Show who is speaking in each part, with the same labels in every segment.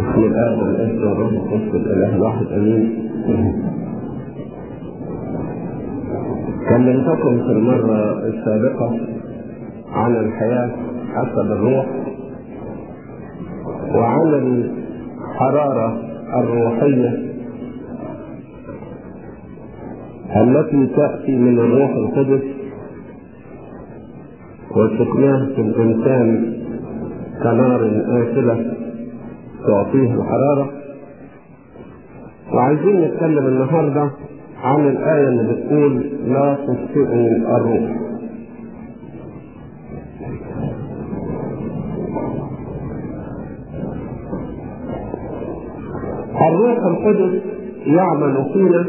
Speaker 1: بسم الله والابن والروح القدس الاله الواحد امين كلمتكم في المرة السابقة عن الحياة حسب الروح وعن الحرارة الروحية التي تأتي من الروح القدس وسكنها في الإنسان كنار آكلة تعطيه الحرارة وعايزين نتكلم النهاردة عن الآية اللي بتقول لا تطفئوا الروح. الروح القدس يعمل فينا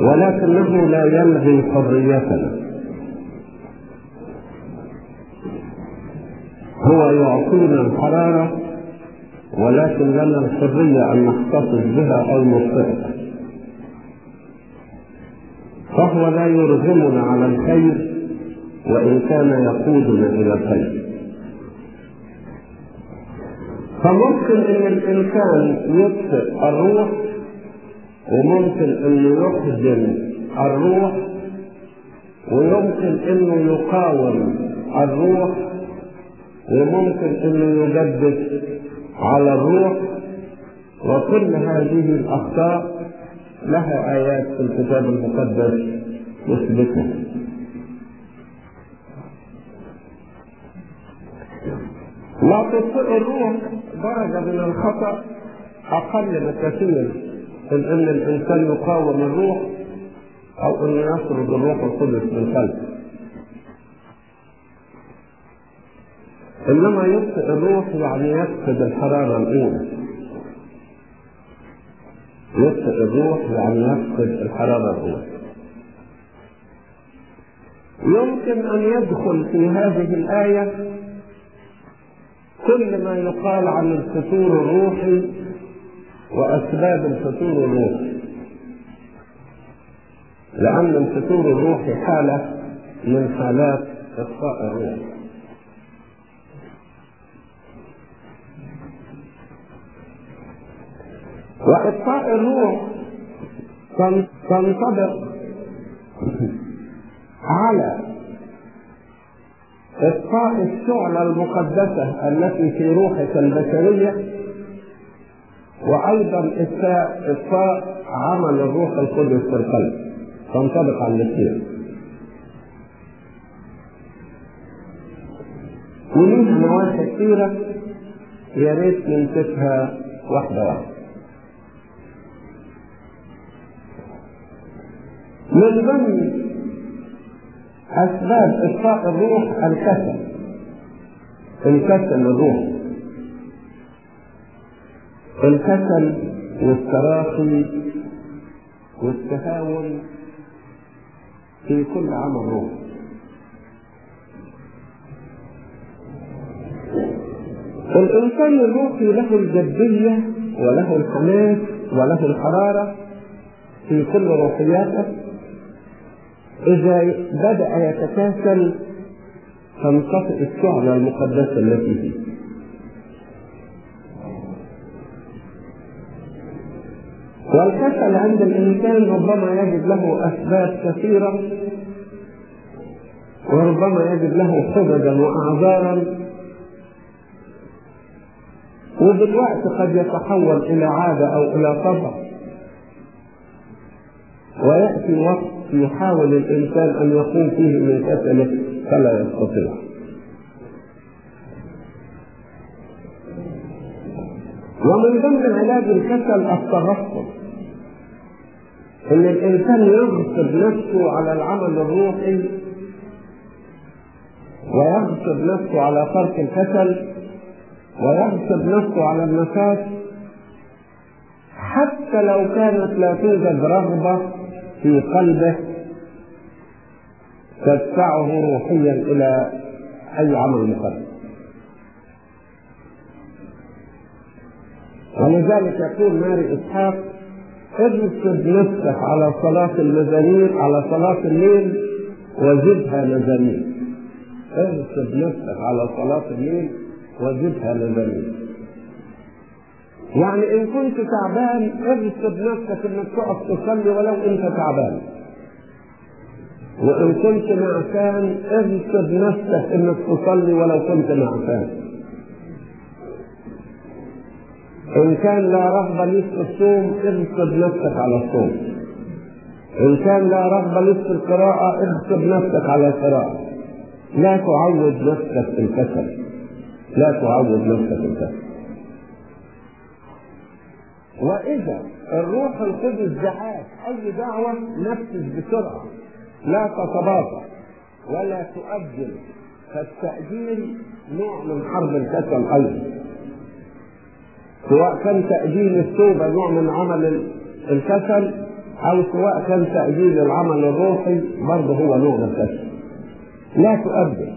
Speaker 1: ولكنه لا يلغي حريتنا. يعطينا الحرارة ولكن لنا الحرية أن نحتفظ بها أو نطفئها فهو لا يرغمنا على الخير وإن كان يقودنا إلى الخير. فممكن أن الإنسان يطفئ الروح وممكن أنه يحزن الروح ويمكن أنه يقاوم الروح وممكن انه يجدد على الروح وكل هذه الأخطاء لها آيات في الكتاب المقدس تثبتها لا تطفئ الروح درجة من الخطأ أقل بكثير من أن الإنسان يقاوم الروح أو أن يطرد الروح القدس من قلبه. إنما يطفئ الروح يعني يفقد الحرارة الأولى. يطفئ الروح يعني يفقد الحرارة الأولى. يمكن أن يدخل في هذه الآية كل ما يقال عن الفتور الروحي وأسباب الفتور الروحي. لأن الفتور الروحي حالة من حالات اطفاء الروح. وإطفاء الروح تنطبق على إطفاء الشعلة المقدسة التي في روحك البشرية وأيضا إطفاء عمل الروح القدس في القلب. تنطبق على الاثنين وليها نواحي كثيرة يا ريت نمسكها واحدة واحدة. من ضمن أسباب إطفاء الروح الكسل. الكسل الروح الكسل والتراخي والتهاون في كل عمل روح الإنسان الروحي له الجدية وله الحماس وله الحرارة في كل روحياته. إذا بدأ يتكاسل تنطفئ الشعلة المقدسة التي فيه. والكسل عند الإنسان ربما يجد له أسباب كثيرة وربما يجد له حججا وأعذارا. وبالوقت قد يتحول إلى عادة أو إلى طبع ويأتي وقت يحاول الإنسان أن يقوم فيه من كسله فلا يستطيع. ومن ضمن علاج الكسل التغصب إن الإنسان يغصب نفسه على العمل الروحي ويغصب نفسه على ترك الكسل ويغصب نفسه على النفاس حتى لو كانت لا توجد رغبة في قلبه تدفعه روحيا إلى أي عمل مقدس ولذلك يقول ماري إسحاق اجسد نفسك على صلاة المزامير على صلاة الليل وزدها مزامير. اجسد نفسك على صلاة الليل وزدها مزامير. يعني إن كنت تعبان اغصب نفسك إنك تقف تصلي ولو أنت تعبان. وإن كنت نعسان اغصب نفسك إنك تصلي ولو كنت نعسان. إن كان لا رغبة لك في الصوم اغصب نفسك على الصوم. إن كان لا رغبة لك في القراءة اغصب نفسك على القراءة. لا تعود نفسك الكسل. لا تعود نفسك الكسل. وإذا الروح القدس دعاك أي دعوة نفذ بسرعة لا تتباطأ ولا تؤجل فالتأجيل نوع من حرب الكسل أيضا سواء كان تأجيل التوبة نوع من عمل الكسل أو سواء كان تأجيل العمل الروحي برضه هو نوع من الكسل. لا تؤجل.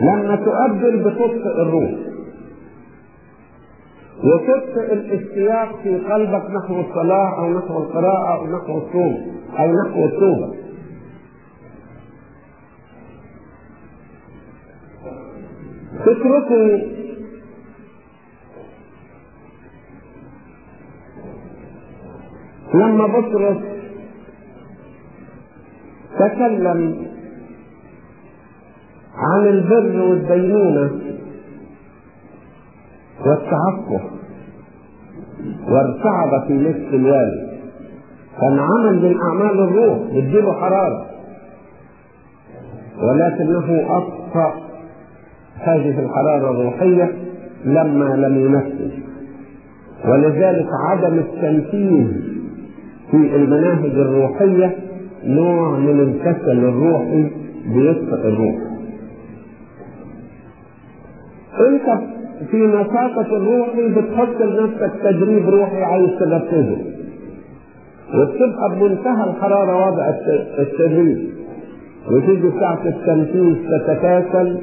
Speaker 1: لما تؤجل بتبطئ الروح وتبطئ الاشتياق في قلبك نحو الصلاة أو نحو القراءة أو نحو الصوم أو نحو التوبة تتركوا لما بطرس تكلم عن البر والدينونة. والتعفف وارتعب في نفس الوالي كان عمل من أعمال الروح بتجيله حرارة ولكنه أطفأ هذه الحرارة الروحية لما لم ينفذ. ولذلك عدم التنفيذ في المناهج الروحية نوع من الكسل الروحي بيطفئ الروح. انت في نشاطك الروحي بتحط لنفسك تدريب روحي عايز تنفذه وبتبقى بمنتهى الحرارة وضع التدريب. وتيجي ساعة التنفيذ تتكاسل.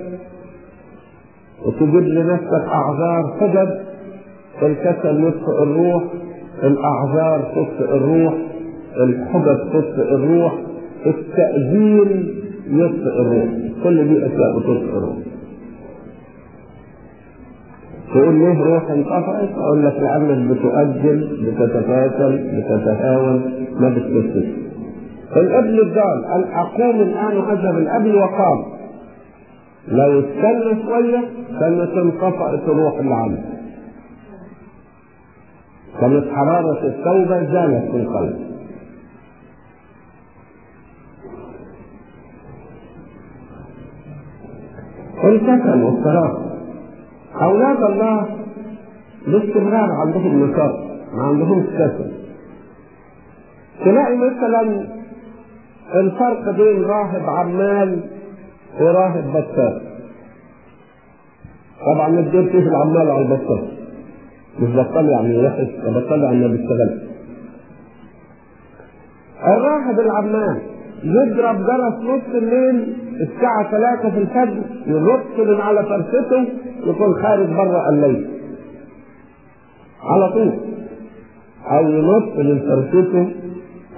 Speaker 1: وتجيب لنفسك أعذار حجج الكسل يطفئ الروح. الأعذار تطفئ الروح. الحجج تطفئ الروح. التأذين يطفئ الروح. كل دي أشياء بتطفئ الروح. تقول ليه روح انطفأت؟ أقول لك لأنك بتؤجل بتتكاسل بتتهاون ما بتكسل. الابن الضال قال أقوم الآن أذهب الأبن وقام. لو استنى شوية كانت انطفأت روح العمل. كانت حرارة التوبة زالت من قلبه. الكسل والصراخ أولاد الله باستمرار عندهم نشاط ما عندهمش كسل تلاقي مثلا الفرق بين راهب عمال وراهب بطال. طبعا الدور فيه العمال على البطال. مش بطال يعني وحش بطال يعني ما بيشتغلش. الراهب العمال يضرب جرس نص الليل الساعة 3 في الفجر من على فرشته يكون خارج بره الليل. على طول. أو ينط من فرشته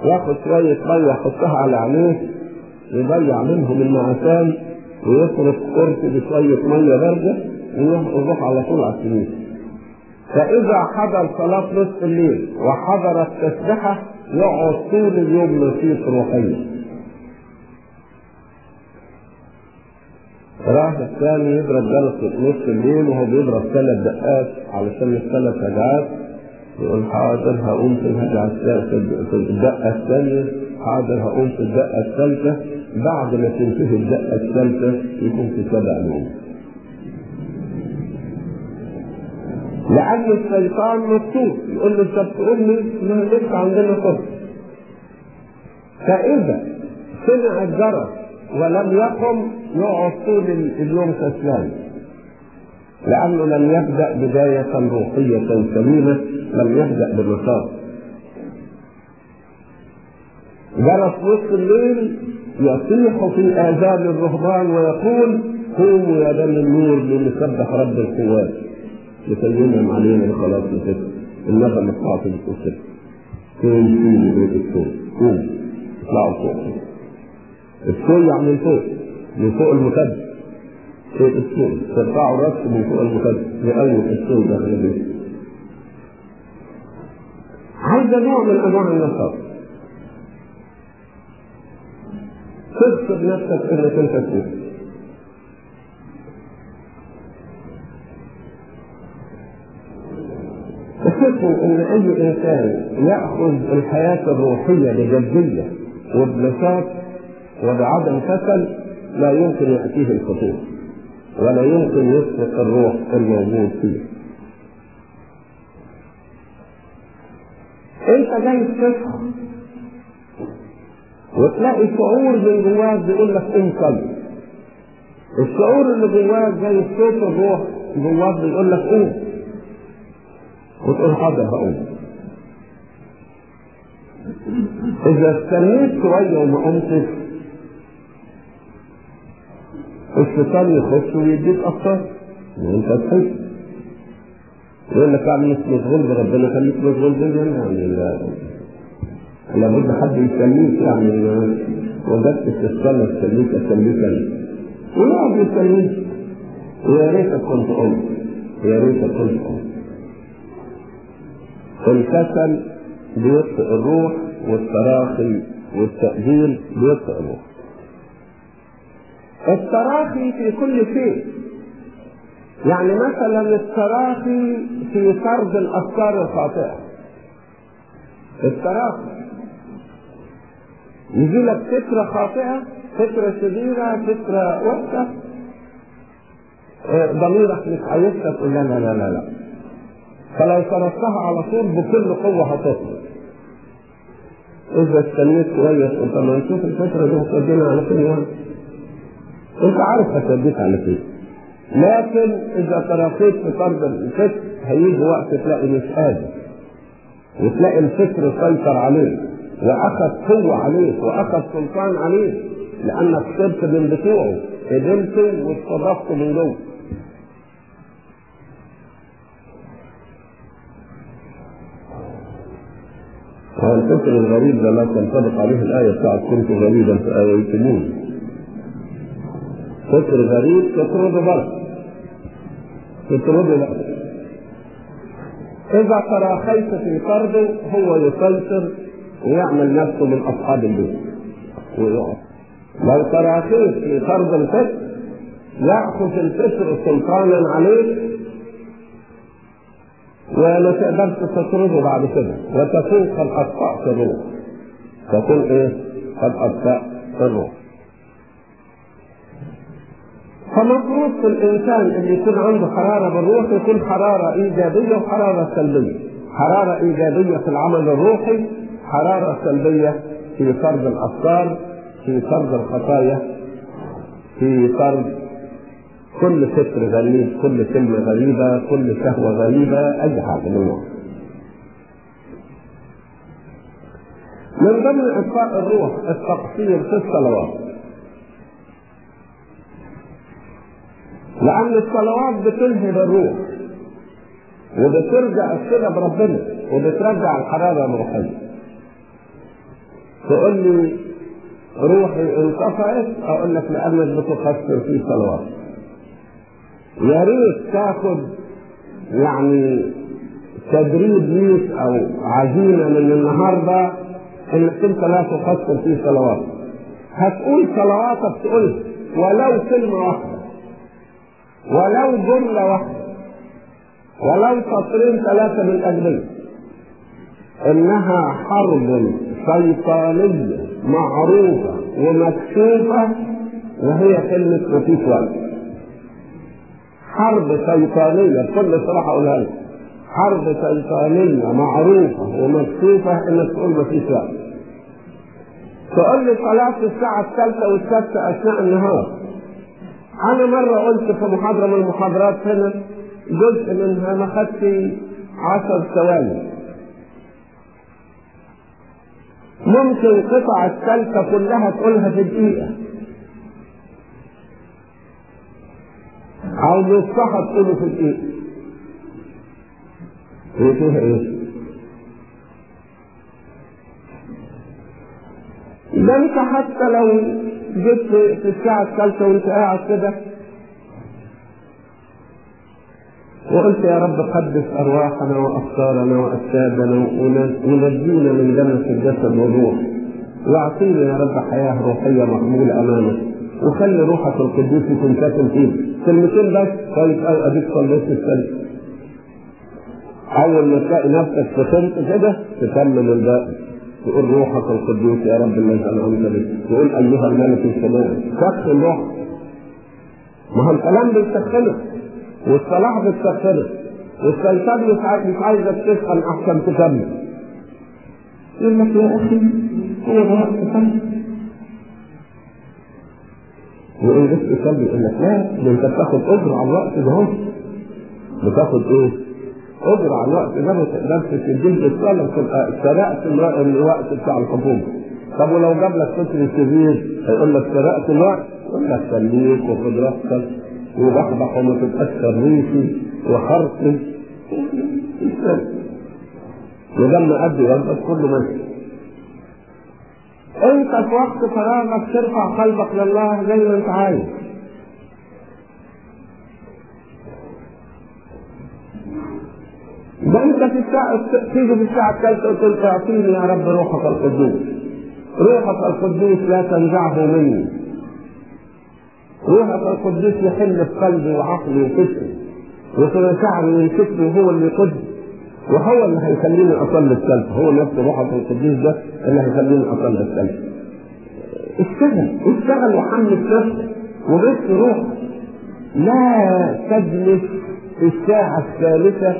Speaker 1: ياخد شوية مية يحطها على عينيه يضيع منهم النعسان ويصرف قرص بشوية مية باردة ويروح على طول على السرير فإذا حضر صلاة نصف الليل وحضر التسبحة يقعد طول اليوم نشيط روحيا. راح الثاني يضرب جلسة نص الليل وهو بيضرب ثلاث دقات علشان الثلاث رجعات يقول حاضر هقوم في الهجعة الدقة الثانية. حاضر هقوم في الدقة الثالثة. بعد ما تنتهي الدقة الثالثة يكون في سبع نوم. لأن الشيطان مبسوط يقول له أنت بتقول لي إن لسه عندنا فرصة فإذا سمع الجرس ولم يقم يقعد طول اليوم كسلان لأنه لم يبدأ بداية روحية سليمة لم يبدأ بالنشاط جرس نصف الليل يصيح في آذان الرهبان ويقول قوموا يا بني النور لنسبح رب القوات. ينعم علينا بخلاص الفكر بتاعته بتقول كده قوم قوم بيت الصوت قوم. اطلعوا فوق. الصوت يعني من فوق من فوق المكب في السوق ترفعوا راسه من فوق المخدر لأول السوق داخل البيت. عايزة نوع من أنواع النشاط تغصب نفسك إنك أنت تقول تحسوا إن أي إنسان يأخذ الحياة الروحية بجديه وبنشاط وبعدم كسل لا يمكن يأتيه الخطوط ولا يمكن يسبق الروح الموجود فيه. إنت جاي تصحى وتلاقي شعور من جواك بيقول لك صلي الشعور اللي جواك زي صوت الروح جواك بيقول لك قوم وتقول حاضر هقوم. إذا استنيت شوية وما قمتش الشيطان يخش ويديك أفكار وأنت تحس. يقول لك يعني مش مشغول بربنا خليك مشغول بيا يعني لا. لابد حد يسميك يعني وجدت في الصلاة تسميك أسميك أنا ويقعد يسميك. ويا ريتك كنت قمت يا ريتك كنت قمت الكسل بيطفئ الروح والتراخي والتأجيل بيطفئ الروح. التراخي في كل شيء. يعني مثلا التراخي في طرد الأفكار الخاطئة. التراخي. يجي لك فكرة خاطئة فكرة شريرة فكرة وحشة. ضميرك مش عايزك تقول لا لا لا لا فلو تركتها على طول بكل قوة هتطلع. إذا استنيت شوية قلت ما نشوف الفكرة دي هتودينا على يعني انت عارف هتوديك على فين لكن إذا تراخيت في طرد الفكر هيجي وقت تلاقي مش قادر. وتلاقي الفكر سيطر عليك وأخذ قوة عليك وأخذ سلطان عليك لأنك صرت من بتوعه قدمته واستضفته من جوه. هو الفكر الغريب ده لا تنطبق عليه الآية بتاعت كنت غريبا فآويتموني فكر غريب تطرده بره تطرده لا. إذا تراخيت في طرده هو يسيطر ويعمل نفسه من أصحاب البيت. ويقف لو تراخيت في طرد الفكر يأخذ الفكر سلطانا عليك وما تقدرش تطرده بعد كده. وتكون قد أخطأت الروح. تكون إيه؟ قد أخطأت الروح. فمفروض في الإنسان اللي يكون عنده حرارة بالروح يكون حرارة إيجابية وحرارة سلبية. حرارة إيجابية في العمل الروحي، حرارة سلبية في طرد الأفكار، في طرد الخطايا، في طرد كل فكر غريب، كل كلمة غريبة، كل شهوة غريبة، أي حاجة من. من ضمن اطفاء الروح التقصير في الصلوات. لأن الصلوات بتلهب الروح وبترجع الصلة بربنا وبترجع الحرارة الروحية. تقول لي روحي انقطعت أقول لك لأنك بتقصر في صلوات. يا ريت تاخد يعني تدريب ليك أو عزيمة من النهاردة إنك أنت لا تقصر في صلواتك. هتقول صلواتك تقول ولو كلمة واحدة ولو جملة واحدة. ولو سطرين ثلاثة من أجلها إنها حرب شيطانية معروفة ومكشوفة وهي كلمة مفيش وقت حرب شيطانية بكل صراحة أقولها لك. حرب شيطانية معروفة ومكشوفة إنك تقول مفيش وقت تقول لي صلاة الساعة الثالثة والسادسة أثناء النهار. أنا مرة قلت في محاضرة من المحاضرات هنا جزء منها ما خدت عشر ثواني. ممكن قطع الثالثة كلها تقولها في دقيقة. أو نصها تقوله في دقيقة. هي فيها إيه؟ ده أنت حتى لو جيت في الساعة الثالثة وأنت قاعد كده. وقلت يا رب قدس أرواحنا وافكارنا وأجسادنا ونجينا من جنة الجسد والروح. واعطينا يا رب حياة روحية مقبولة أمامك. وخلي روحك القدوس ساكن فيه. كلمتين بس طيب أديك صليت السنة أول ما تلاقي نفسك سكنت كده تكمل الباقي. تقول روحك القدوس يا رب الذي انعمت به تقول أيها الملك السماء سخن روحك ما هو الكلام بيسخنك والصلاح بتسخنك والسلطان مش عايزك تسخن أحسن تكمل يقول لك يا أخي هو ده وقت تكمل وإن جيت تصلي يقول لك لا ده أنت بتاخد أجر على الوقت ده بتاخد إيه؟ اجر على الوقت ده ما تقدرش تديه تبقى سرقت الوقت بتاع الحكومة. طب ولو جاب لك فكر كبير هيقول لك سرقت الوقت؟ يقول لك خليك وخد راحتك وبحبح وما تبقاش خريفي وخرقي ولما ادي واجبك كله ماشي أنت في وقت فراغك ترفع قلبك لله زي ما أنت عايز. ده انت في الساعة تيجي في الساعة الثالثة وتقول اعطيني يا رب روحك القدوس. روحك القدوس لا تنزعه مني. روحك القدوس يحل في قلبي وعقلي وفكري. وفي مشاعري وفكري وهو اللي يقدس وهو اللي هيخليني أصلي الثالثة هو نفس روحك القدوس ده اللي هيخليني أصلي الثالثة اشتغل. اشتغل وحمل نفسك. وبث روحك لا تجلس في الساعة الثالثة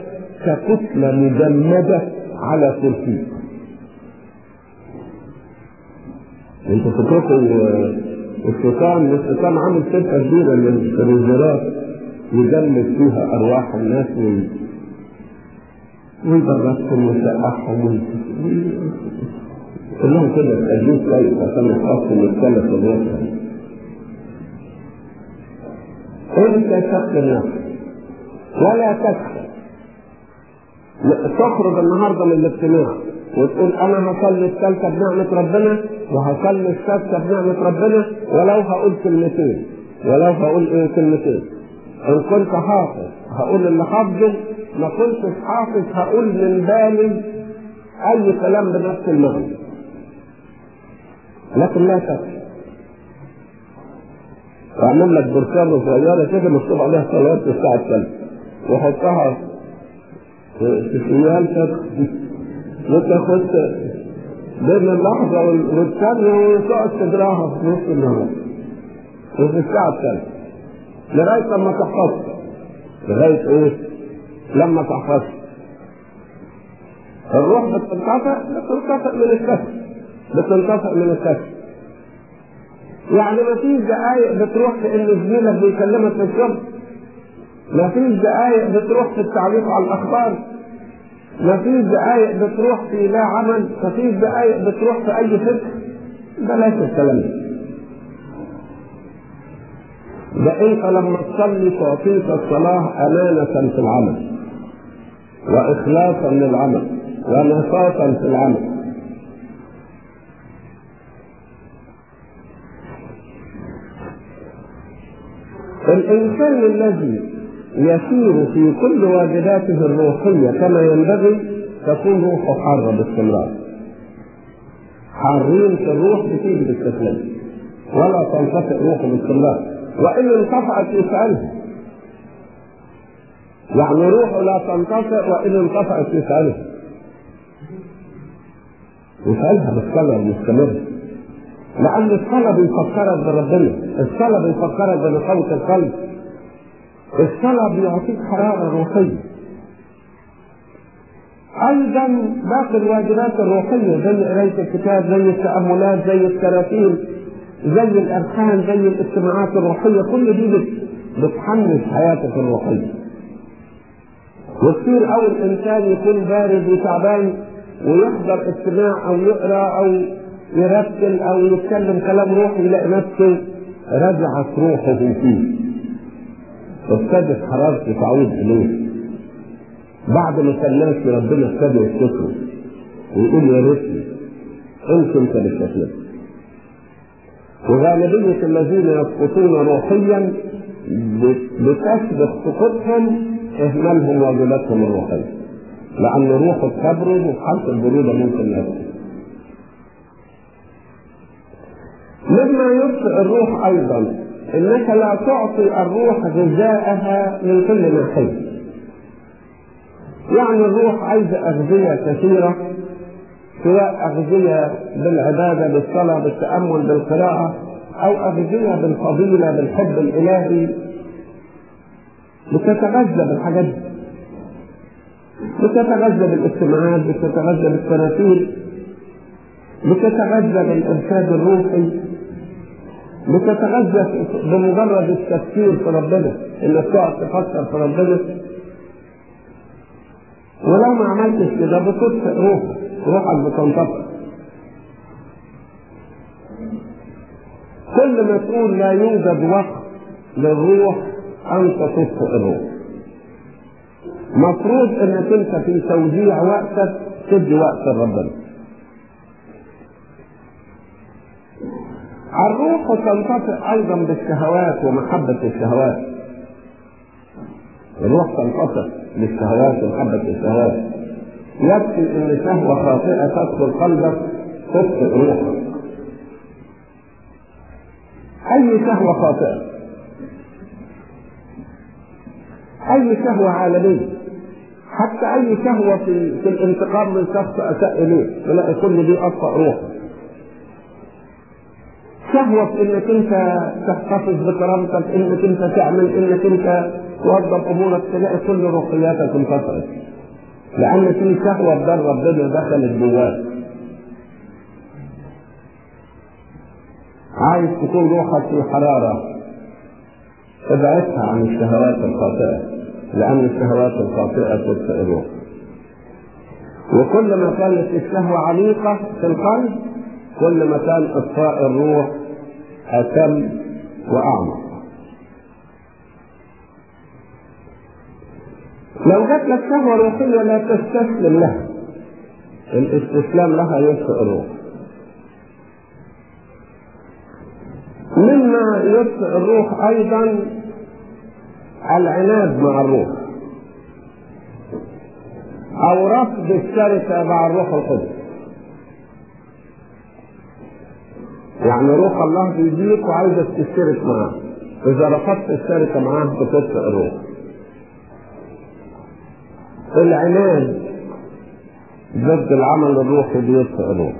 Speaker 1: ككتلة مجمدة على كرسي. انت فكرتوا الشيطان الشيطان عامل شركة كبيرة للرجالات يجمد فيها أرواح الناس ويبرزهم ويسقعهم كلهم كده تأجيل كويس عشان يخافوا يتكلف الروح انت نفسك ولا تكفر تخرج النهارده من الاجتماع وتقول أنا هصلي الثالثة بنعمة ربنا وهصلي السادسة بنعمة ربنا ولو هقول كلمتين ولو هقول إيه كلمتين. إن كنت حافظ هقول اللي حافظه ما كنتش حافظ هقول من بالي أي كلام بنفس المعنى. لكن لا تكفي اعمل لك برشامه صغيره كده مكتوب عليها صلاة الساعة الثالثة. وحطها في وتاخد بين اللحظة والثانية وتقعد تقراها في نص النهار. وفي الساعة الثالثة. لغاية لما تحفظ. لغاية إيه؟ لما تحفظ. الروح بتنقطع بتنقطع من الكسر بتنقطع من الكسر يعني ما فيش دقايق بتروح في ان زميلك بيكلمك في الشغل ما فيش دقايق بتروح في التعليق على الأخبار. ما فيش دقايق بتروح في لا عمل. ما فيش دقايق بتروح في أي فكر بلاش الكلام. ده ده انت لما تصلي تعطيك الصلاة أمانة في العمل؟ وإخلاصا للعمل. ونشاطا في العمل. الإنسان الذي يسير في كل واجباته الروحية كما ينبغي تكون روحه حارة باستمرار. حارين في الروح بتيجي باستسلام ولا تنطفئ روحه باستمرار وإن انطفأت يسألها. يعني روحه لا تنطفئ وإن انطفأت يسألها. يسألها بالصلاة المستمرة. لأن الصلاة بيفكرك بربنا، الصلاة بيفكرك بنقاوة القلب، الصلاة بيعطيك حرارة روحية. أيضا باقي الواجبات الروحية زي قراية الكتاب، زي التأملات، زي التراتيل، زي الأركان، زي الاجتماعات الروحية، كل دي بتحمس حياتك الروحية. وكثير أوي الإنسان يكون بارد وتعبان ويحضر اجتماع أو يقرأ أو يرتل أو يتكلم كلام روحي يلاقي نفسه رجعت روحه فيه. ابتدت حرارته تعود اليه بعد ما كان ربنا ابتدى يفتكره ويقول يا ريتني انت انت بالشكل وغالبية الذين يسقطون روحيا بتسبق سقوطهم إهمالهم واجباتهم الروحية. لأن روحه تبرد وفي حاله البرودة ممكن يبكي مما يطفئ الروح أيضا إنك لا تعطي الروح غذاءها من كل ناحيه يعني الروح عايزة أغذية كثيرة سواء أغذية بالعبادة بالصلاة بالتأمل بالقراءة أو أغذية بالفضيلة بالحب الإلهي. بتتغذى بالحاجات دي. بتتغذى بالاجتماعات بتتغذى بالتنافير بتتغذى بالإرشاد الروحي. بتتغذى بمجرد التفكير في ربنا انك تقعد تفكر في ربنا. ولو ما عملتش كده بتطفئ روحك روحك بتنطفئ كل ما تقول لا يوجد وقت للروح أنت تطفئ الروح. مفروض إنك أنت في توزيع وقتك تدي وقت لربنا. الروح تنطفئ أيضا بالشهوات ومحبة الشهوات. الروح تنطفئ بالشهوات ومحبة الشهوات. يكفي إن شهوة خاطئة تدخل قلبك تطفئ روحك. أي شهوة خاطئة؟ أي شهوة عالمية؟ حتى أي شهوة في, في الانتقام من شخص أساء إليه تلاقي كل دي اطفأ روحك شهوة في إنك أنت تحتفظ بكرامتك إنك أنت تعمل إنك أنت توظف أمورك تلاقي كل روحياتك انتصرت لأن في شهوة بدل ربنا دخلت جواك. عايز تكون روحك في حرارة ابعدها عن الشهوات الخاطئة لأن الشهوات الخاطئة تطفئ الروح. وكل ما كانت الشهوة عميقة في القلب كل ما كان إطفاء الروح أتم وأعمق لو جات لك شهوة روحية لا تستسلم لها. الإستسلام لها يطفئ الروح. مما يطفئ الروح أيضا العناد مع الروح. أو رفض الشركة مع الروح القدس. يعني روح الله بيجيك وعايزك تشترك معاه. إذا رفضت الشركة معاه بتطفئ الروح. العناد ضد العمل الروحي بيطفئ الروح.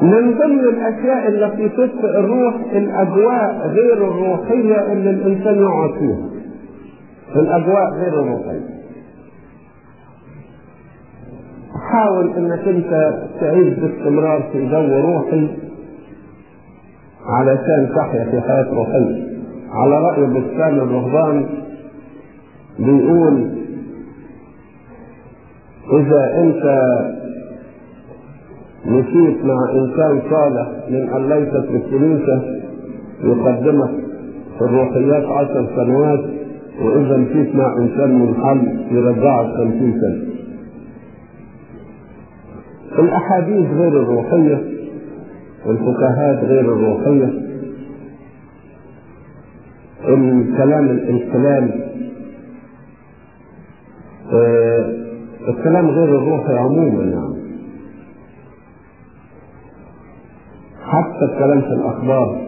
Speaker 1: من ضمن الأشياء التي تطفئ الروح الأجواء غير الروحية اللي الإنسان يقعد فيها. الأجواء غير الروحية. حاول انك انت تعيش باستمرار في جو روحي علشان تحيا في حياة روحية على رأي بستان الرهبان بيقول إذا أنت مشيت مع إنسان صالح من أن ليست في الكنيسة يقدمك في الروحيات عشر سنوات وإذا مشيت مع إنسان منحل يرجعك خمسين سنة الأحاديث غير الروحية الفكاهات غير الروحية. الكلام الكلام آه الكلام غير الروحي عموما يعني. حتى الكلام في الأخبار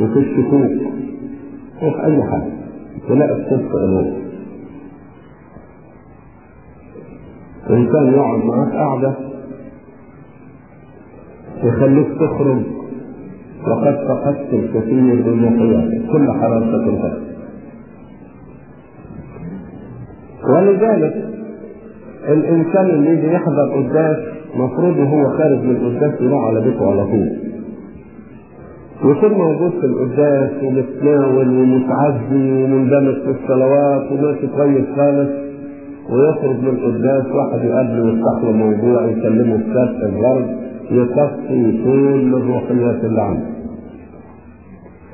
Speaker 1: وفي الشكوك وفي أي حاجة. تلاقي الصدق الروح إنسان يقعد معاك قعدة يخليك تخرج. وقد فقدت الكثير من روحياتك كل حرارتك انتهت ولذلك الإنسان اللي يجي يحضر قداس مفروض وهو خارج من القداس يروح على بيته على طول. يكون موجود في القداس ومتناول ومتعزي ومندمج في الصلوات وماشي كويس خالص. ويخرج من القداس واحد يقابله ويفتح له موضوع يكلمه كاس الغرب يصفي كل الروحيات اللي عنده.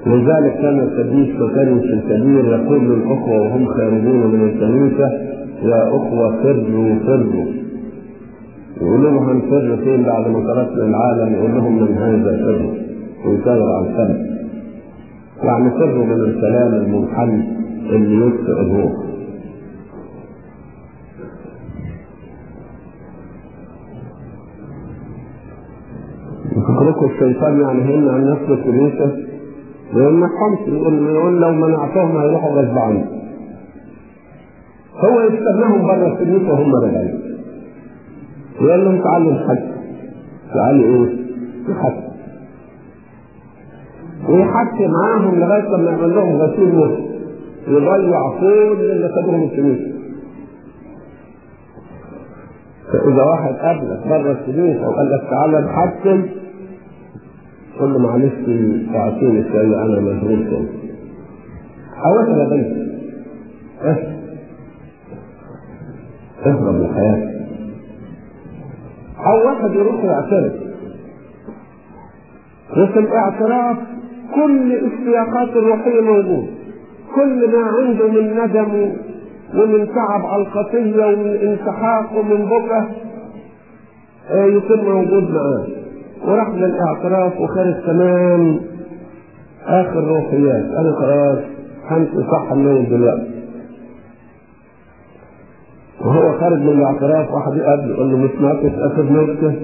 Speaker 1: لذلك كان القديس بطريس الكبير يقول للأخوة وهم خارجين من الكنيسة يا أخوة فروا فروا. يقول لهم هنفر فين بعد ما تركنا العالم يقول لهم من هذا فروا ويسير على الفم. يعني سر من الكلام المنحل اللي يطفئ الروح فكركم الشيطان يعني هنا عن نفسه الكنيسة. يقول ما حمش يقول, لو منعتهم هيروحوا غصب عني هو يستناهم بره الكنيسة وهم راجعين يقول لهم تعالوا نحكي تعالوا إيه؟ نحكي ويحكي معاهم لغاية لما يعمل لهم غسيل مخ. يضيع كل اللي خدوهم الكنيسة. فإذا واحد قابلك بره الكنيسة وقال لك تعالى نحكم قل له معلش اعطيني شوية أنا مشغول شوية أو إحنا بيتي اهرب من حياتك أو واحد يروح يعترف. وفي الاعتراف كل السياقات الروحية موجود كل ما عنده من ندم ومن تعب على الخطية ومن انسحاق ومن بكى يكون موجود معاه. وراح للإعتراف وخرج تمام آخر روحيات. أنا خلاص همشي صح النوم دلوقتي. وهو خارج من الاعتراف. واحد يقابله يقول له مش ناقص اخر نفسه.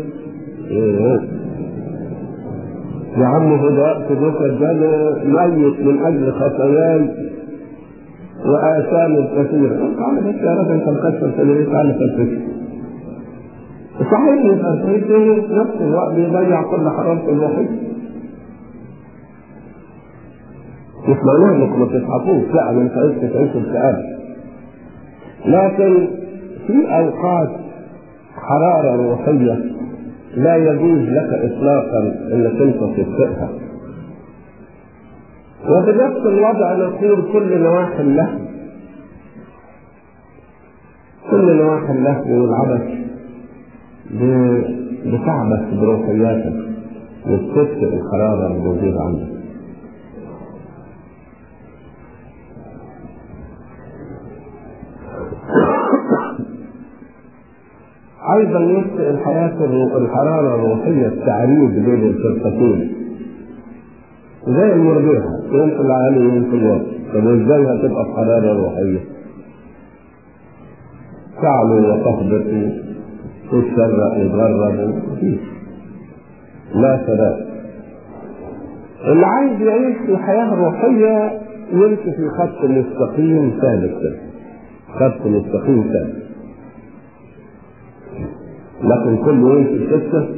Speaker 1: يا عم هداء صدوق الجنة ميت من أجل خطاياي وآثام كثيرة قال بس يا رب أنت مكسر سنوات تعالى فلسفة صحيح. الفلسفة نفس الوقت بيضيع كل حرارة الروحية مش معناه انكم ما تضحكوش لا أنا مش عايز تعيشوا الكآبة لكن في أوقات حرارة روحية لا يجوز لك اطلاقا انك انت تطفئها وبنفس الوضع نقول كل نواحي اللهو كل نواحي اللهو والعبث بتعبث بروحياتك وبتطفئ الحرارة الموجودة عندك. أيضا يطفئ الحياة الحراره الروحية التعريض بين الفرقتين. زي المرجحه يوم في العالي يوم في الوقت طب إزاي هتبقى الحراره الروحية؟ تعلو وتهبط تتشرق وتغرب مفيش لا ثبات اللي عايز يعيش في حياه روحيه يمشي في خط مستقيم ثابت. خط مستقيم ثابت. لكن كل في القصة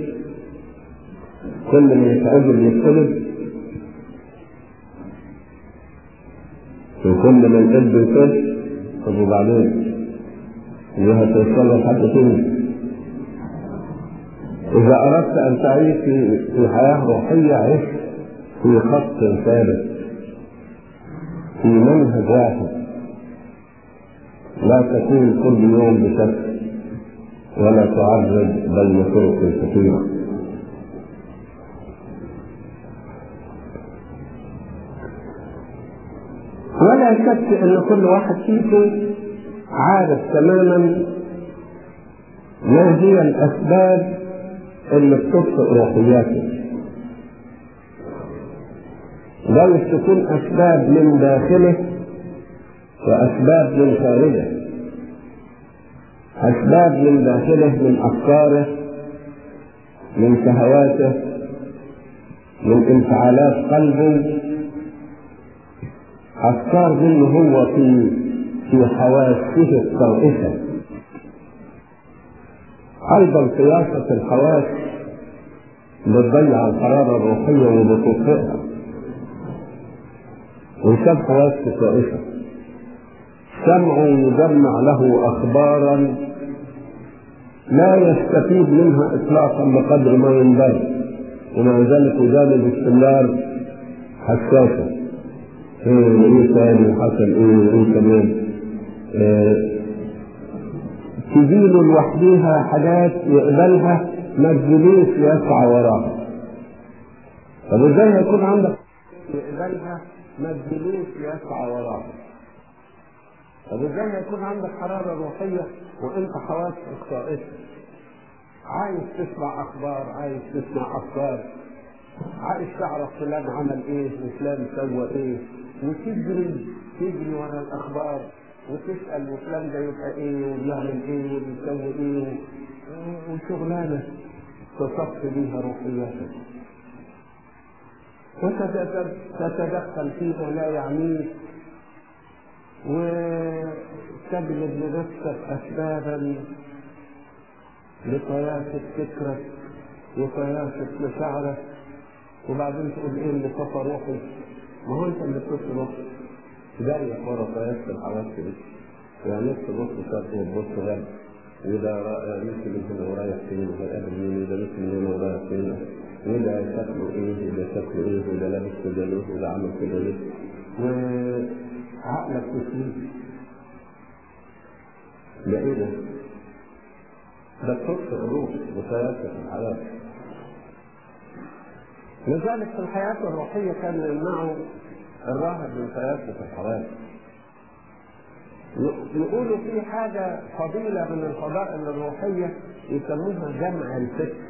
Speaker 1: كل ما يتعجل يختلف وكل ما القلب يكش طب وبعدين؟ اللي هتوصل لحد فين؟ إذا أردت أن تعيش في حياة روحية عش في خط ثابت في منهج واحد. لا تكون كل يوم بشكل ولا تعرض بين طرق كثيرة. ولا شك إن كل واحد فيكم عارف تماما ما هي الأسباب اللي بتطفئ روحياته جايز تكون أسباب من داخله وأسباب من خارجه. أسباب من داخله من أفكاره من شهواته من انفعالات قلبه. أفكار منه هو في في حواسه الطائفة. أيضا قياسة الحواس بتضيع الحرارة الروحية وبتطفئها وشاف حواس طائفة سمع يجمع له أخبارا لا يستفيد منها اطلاقا بقدر ما ينبغي ومع ذلك ودانه باستمرار حساسه إيه إيه تاني حصل إيه إيه كمان إيه تجيله لوحديها حاجات يقبلها ما تجيلوش يسعى وراها. طب إزاي هيكون عندك يقبلها ما تجيلوش يسعى وراها؟ طب إزاي هيكون عندك حرارة روحية وأنت حواسك طائفه عايز تسمع أخبار عايز تسمع أفكار. عايز تعرف فلان عمل إيه وفلان سوى إيه. وتجري تجري ورا الأخبار. وتسأل وفلان ده يبقى إيه وبيعمل إيه وبيسوي إيه وشغلانة تصف بيها روحياتك وتتدخل فيما لا يعنيك وتجلب لنفسك اسبابا لطياسه فكرك وطياسه مشاعرك وبعدين تقول إيه اللي صفى روحي؟ ما هو أنت اللي بتصرف جاي ورا طياسه الحواس دي يعني نفس بص شرط وتبص غلط وده مثل من هنا ورايح فين وهيقابل مين وده مثل من هنا ورايح فين وده شكله إيه وده شكله إيه وده لابس كده ليه وده عامل كده ليه وعقلك تسليم ده إيه ده؟ ده تخص الروح وسياسة الحياة. لذلك في الحياة الروحية كان يمنعه الراهب من سياسة الحياة يقولوا في حاجة فضيلة من الفضائل الروحية يسموها جمع الفكر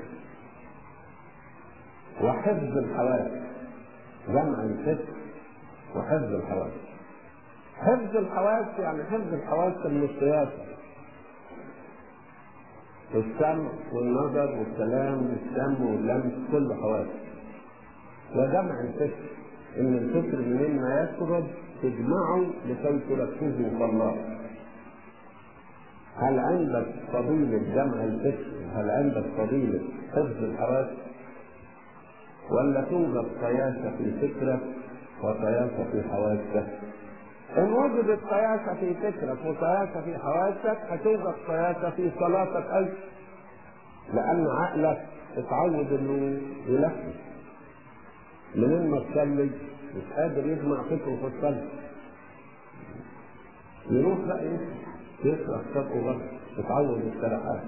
Speaker 1: وحفظ الحواس جمع الفكر وحفظ الحواس حفظ الحواس يعني حفظ الحواس من السياسة السمع والنظر والكلام والسم واللمس كل حواس وجمع الفكر. إن الفكر منين ما يخرج تجمعه لكي في الله هل عندك فضيلة جمع الفكر؟ هل عندك فضيلة حفظ الحواس؟ ولا توجد قياسة في فكرك وقياسة في حواسك؟ إن وجدت قياسة في فكرك وقياسة في حواسك هتوجد قياسة في صلاتك أيضا. لأن عقلك اتعود إنه يلفت. منين ما تصلي مش قادر يجمع فكره في الصلاة. يروح بقى يسرح سبقه غلط اتعود السرحات.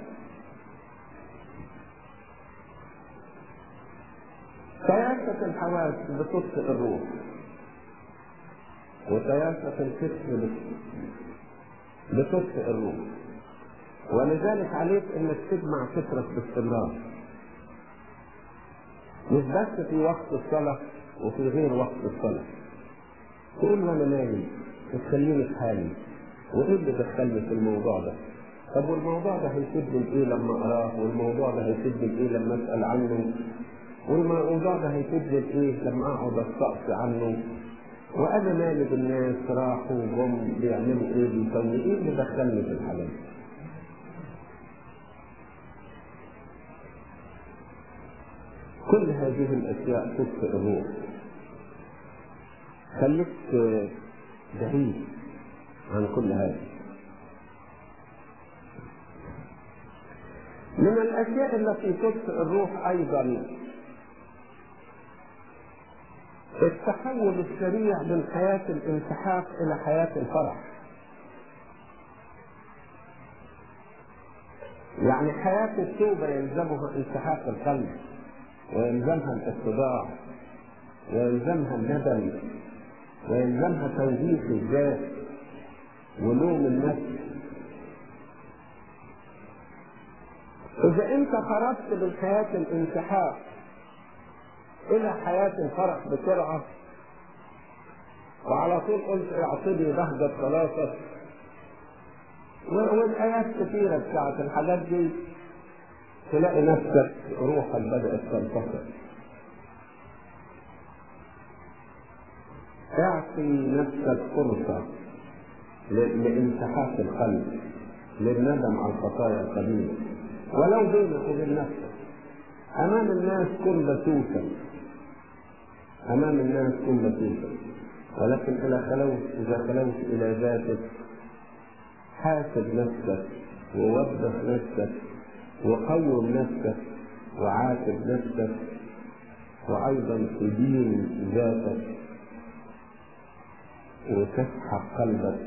Speaker 1: سياسة الحواس بتطفئ الروح وسياسة الفكر بتطفئ الروح ولذلك عليك إنك تجمع فكرك باستمرار مش بس في وقت الصلاة وفي غير وقت الصلاة تقول وأنا نايم وتخليني في حالي وإيه اللي دخلني في الموضوع ده؟ طب والموضوع ده هيفيدني بايه لما اقراه؟ والموضوع ده هيفيدني بايه لما أسأل عنه؟ والموضوع ده هيفيدني بايه لما أقعد استقصي عنه؟ وأنا مالي بالناس راحوا وجم بيعملوا إيه بيسوي إيه اللي دخلني في الحاجات دي؟ كل هذه الأشياء تطفئ الروح خليك بعيد عن كل هذا من الأشياء التي تطفئ الروح أيضا التحول السريع من حياة الانسحاق إلى حياة الفرح. يعني حياة التوبة يلزمها انسحاق القلب. ويلزمها الاتباع ويلزمها الندم ويلزمها توجيه الذات ولوم النفس. إذا أنت خرجت من حياة الانسحاق إلى حياة الفرح بسرعة وعلى طول قلت اعطني بهجة خلاصك والآيات كثيرة بتاعت الحاجات دي. تلاقي نفسك روحك بدأت تنتصر اعطي نفسك فرصة لانسحاق القلب للندم على الخطايا القديمة. ولو بينك وبين نفسك. أمام الناس كن بسوسا أمام الناس كن بسيطا ولكن إلى خلوت إذا خلوت إلى ذاتك حاسب نفسك ووضح نفسك وقوم نفسك وعاتب نفسك وأيضا تدين ذاتك وتسحق قلبك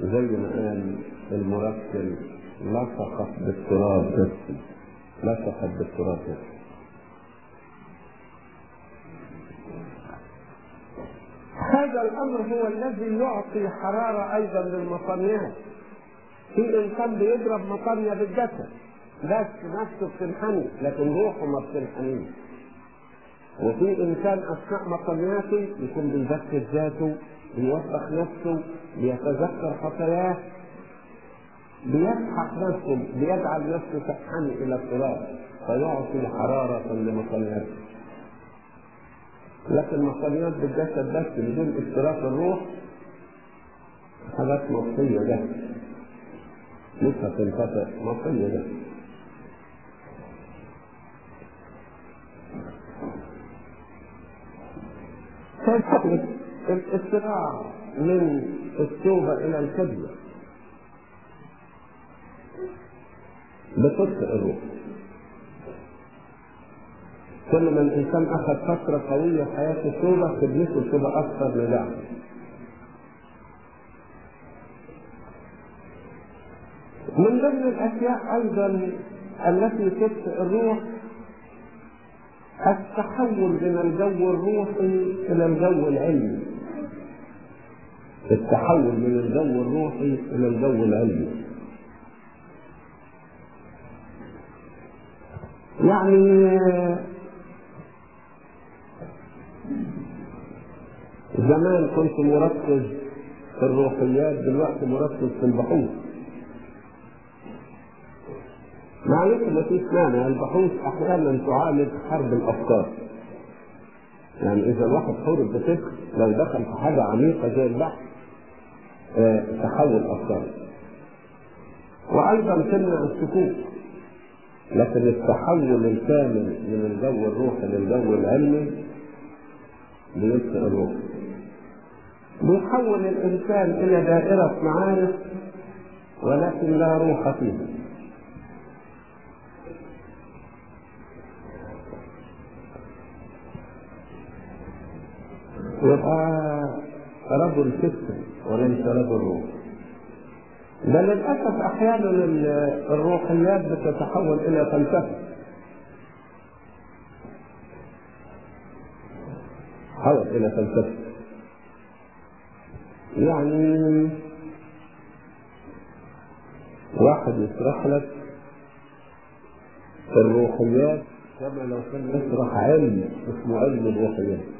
Speaker 1: وزي ما قال المرتل لصقت بالتراب نفسي لصقت بالتراب نفسي هذا الأمر هو الذي يعطي حرارة أيضا للمصنعات. في إنسان بيضرب مصنع بالجسد بس نفسه بتنحني لكن روحه ما بتنحنيش وفي إنسان اثناء مقاماته يكون بيذكر ذاته بيوبخ نفسه بيتذكر خطاياه بيسحق نفسه بيجعل نفسه تنحني إلى التراب فيعطي حرارة لمقاماته. لكن مقامات بالجسد بس بدون اشتراك الروح حاجات مطية ده هتنقطع مطية ده فالفقر الاصطراع من التوبة إلى الكذبة بتطفئ الروح كل ما الإنسان أخذ فترة قوية في حياة التوبة خدمته تبقى أكثر لدعم من ضمن الأشياء أيضا التي تطفئ الروح التحول من الجو الروحي إلى الجو العلمي. التحول من الجو الروحي إلى الجو العلمي. يعني زمان كنت مركز في الروحيات دلوقتي مركز في البحوث معلش ما فيش مانع البحوث أحيانا تعالج حرب الأفكار. يعني إذا الواحد حر بفكر لو دخل في حاجة عميقة زي البحث آه تحول افكار وأيضا تمنع السكوت. لكن التحول الكامل من الجو الروحي للجو العلمي بيطفئ الروح. بيحول الإنسان إلى دائرة معارف ولكن لا روح فيها. يبقى رجل فكر وليس رجل روح. ده للأسف أحيانا الروحيات بتتحول إلى فلسفة. تحول إلى فلسفة. يعني واحد يشرح لك الروحيات كما لو كان يشرح علم اسمه علم الروحيات.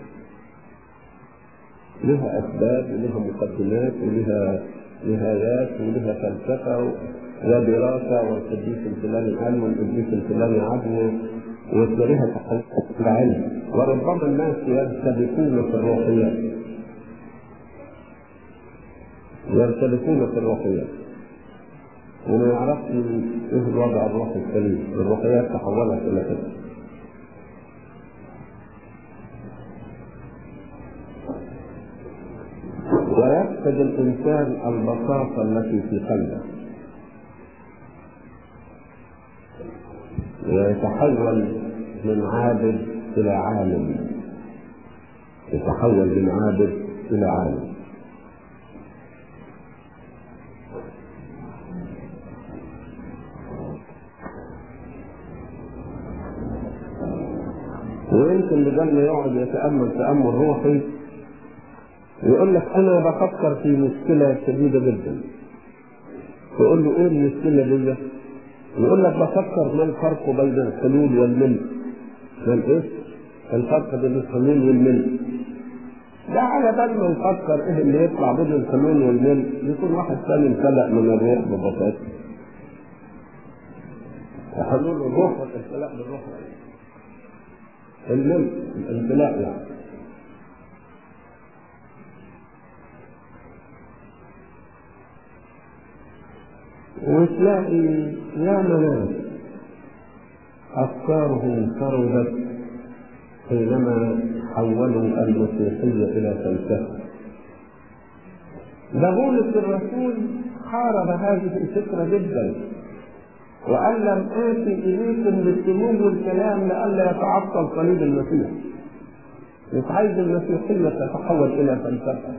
Speaker 1: لها أسباب ولها مقدمات ولها نهايات ولها فلسفة ودراسة والقديس الفلاني قال والقديس الفلاني عدو وتلاقيها تحقيق العلم. وربما الناس يرتبكون في الروحيات. يرتبكون في الروحيات. وما يعرفش إيه الوضع الروحي السليم. الروحيات تحولت إلى كده. ويفقد الإنسان البساطة التي في قلبه. ويتحول من عابد إلى عالم. يتحول من عابد إلى عالم. ويمكن بدل ما يقعد يتأمل تأمل روحي يقول لك أنا بفكر في مشكلة شديدة جدا. تقول له إيه المشكلة دي؟ يقول لك بفكر ما الفرق بين الحلول والملء. ما إيه؟ الفرق بين الحلول والملء. ده على بال ما نفكر إيه اللي يطلع بين الحلول والملء. يكون واحد ثاني امتلأ من الروح ببساطة. حلول الروح والامتلاء بالروح. الملء الامتلاء يعني. وتلاقي يا ناس أفكارهم خرجت حينما حولوا المسيحية إلى فلسفة. بولس الرسول حارب هذه الفكرة جدا وقال لم آتي إليكم بالسموم والكلام لئلا يتعطل صليب المسيح. مش عايز المسيحية تتحول إلى فلسفة.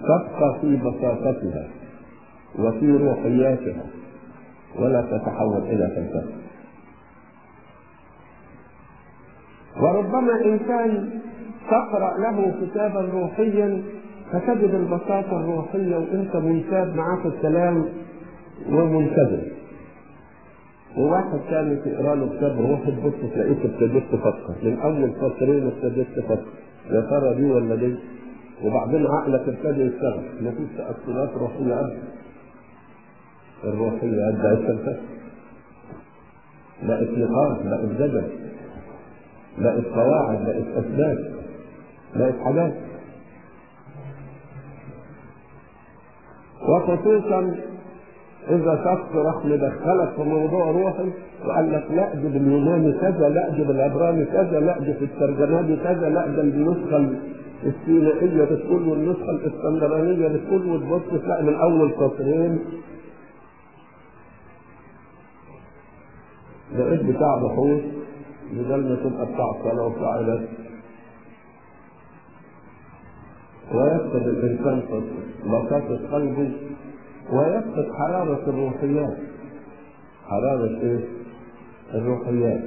Speaker 1: تبقى في بساطتها وفي روحياتها. ولا تتحول إلى فلسفة. وربما إنسان تقرأ له كتابا روحيا فتجد البساطة الروحية وأنت منساب معاه الكلام ومنتبه وواحد تاني تقرا له كتاب روحي تبص تلاقيك ابتديت تفكر من أول سطرين ابتديت تفكر يا ترى دي ولا دي؟ وبعدين عقلك ابتدى يشتغل. مفيش تأثيرات روحية ابدا. الروحيه ابدا الفلسفه بقت نقاط بقت جدل بقت قواعد بقت اسباب بقت حاجات وخصوصا إذا شخص راح مدخلك في موضوع روحي وقال لك لا دي باليوناني كذا لا دي بالعبراني كذا لا دي في الترجمه كذا لا ده النسخة السينائية بتقول والنسخه الإسكندرانية بتقول وتبص تلاقي من أول سطرين بقيت بتاع بحوث بدل ما تبقى بتاع صلاه وبتاع عباده ويفقد الإنسان بساطه قلبه ويفقد حرارة الروحيات. حرارة إيه؟ الروحيات.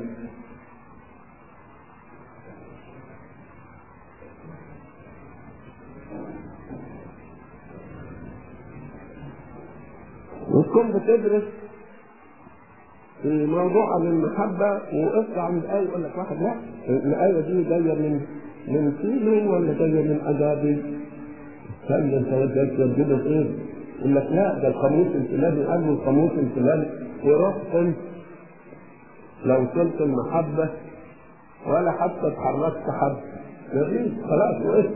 Speaker 1: وتكون بتدرس في موضوع عن المحبة وقفت عند آية يقول لك واحد لا الآية دي جاية من من فيلم ولا جاية من أدابي؟ استنى وديت تجيبها إيه؟ يقول لك لا ده القاموس الفلاني قال له القاموس الفلاني ورحت انت لو وصلت المحبة ولا حتى اتحركت حد مفيش خلاص وقفت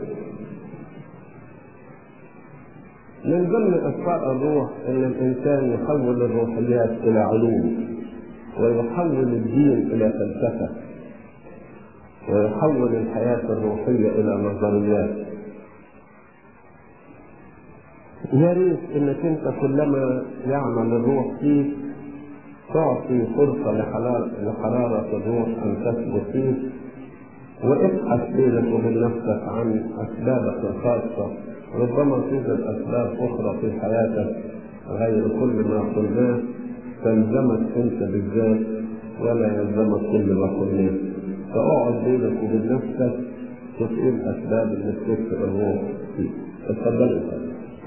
Speaker 1: من ضمن اسرار الروح إن الإنسان يحول الروحيات إلى علوم ويحول الدين إلى فلسفة ويحول الحياة الروحية إلى نظريات. يا ريت إنك أنت كلما يعمل الروح فيك تعطي فرصة لحرارة الروح أن تثبت فيه وابحث بينك وبين نفسك عن أسبابك الخاصة. ربما توجد أسباب أخرى في حياتك غير كل ما قلناه. تلزمك أنت بالذات ولا يلزمك كل ما قلناه فأقعد بينك وبين نفسك تقول أسباب اللي تكسر الروح اتفضل